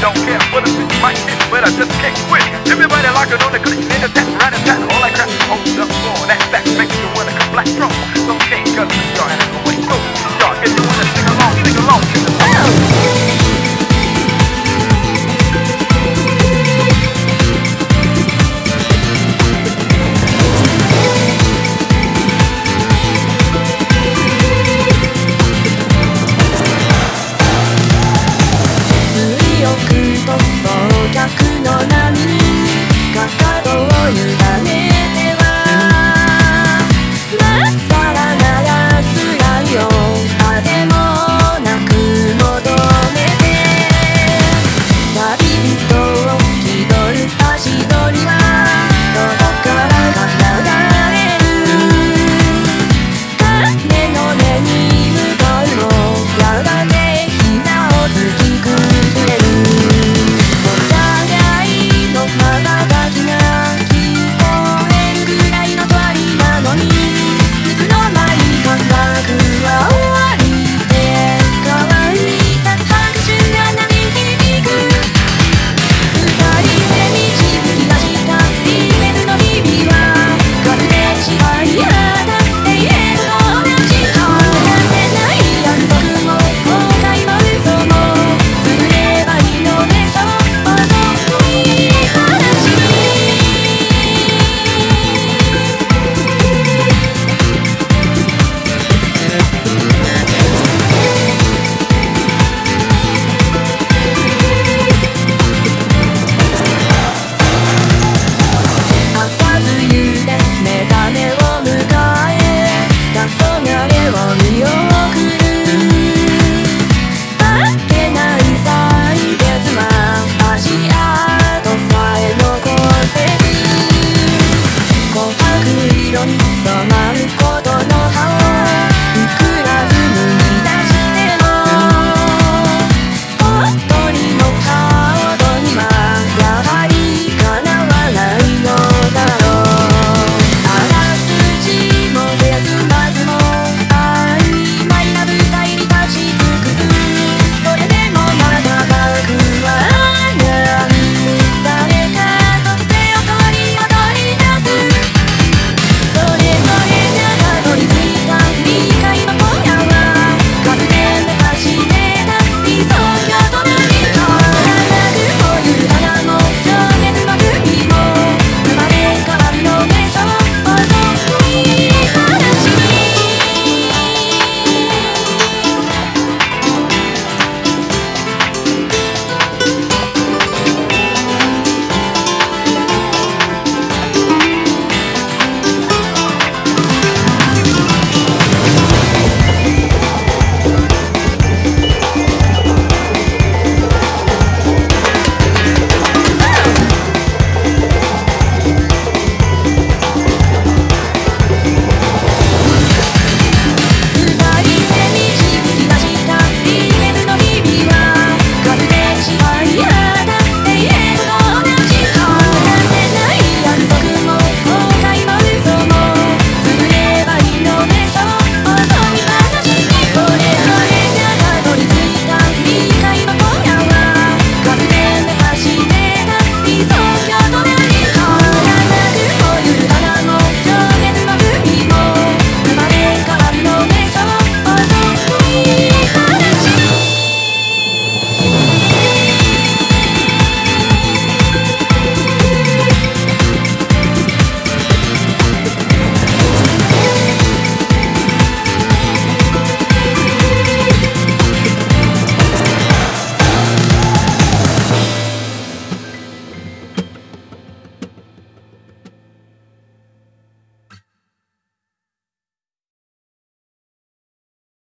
don't care what bitch might hit, but I just can't quit. Everybody locking on the click, nigga, that rat 何 on your